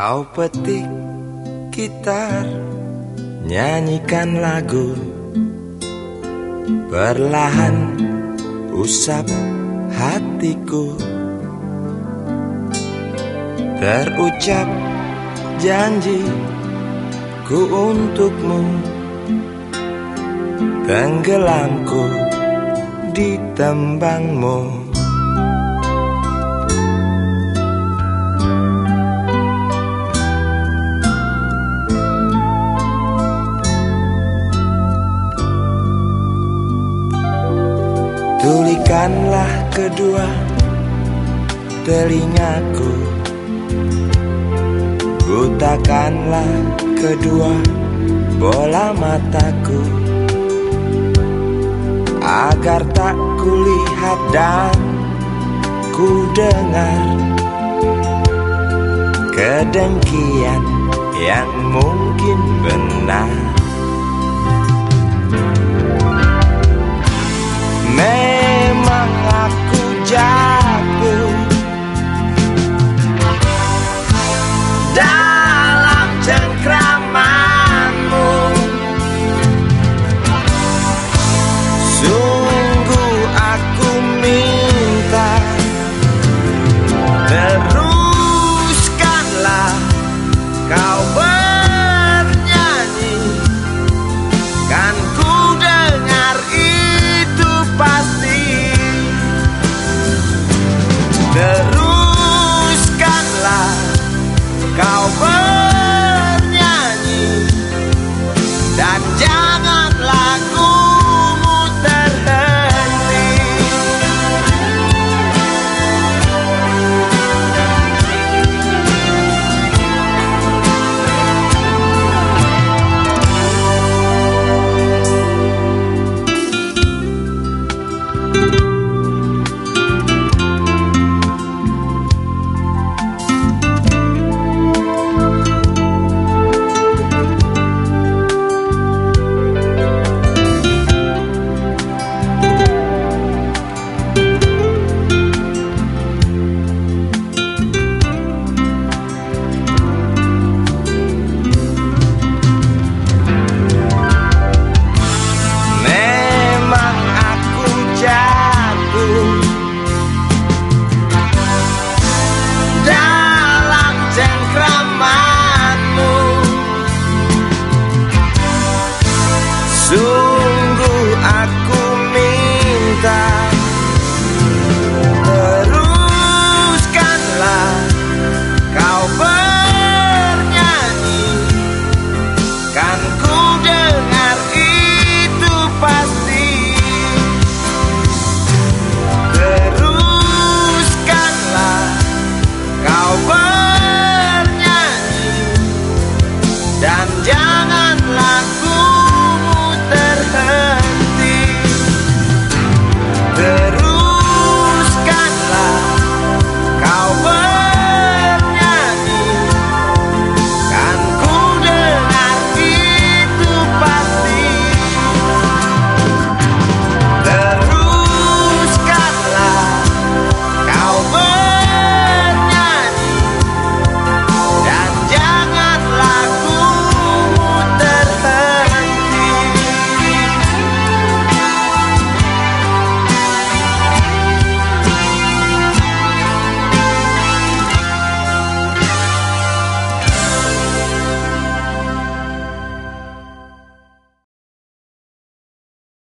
Kau petik gitar Nyanyikan lagu. Perlahan usap hatiku. Terucap janji ku untukmu. Tenggelamku di tembangmu Tulikanlah kedua telingaku. Butakanlah kedua bola mataku. Agar tak kulihat dan ku dengar Kedengkian yang mungkin benar down.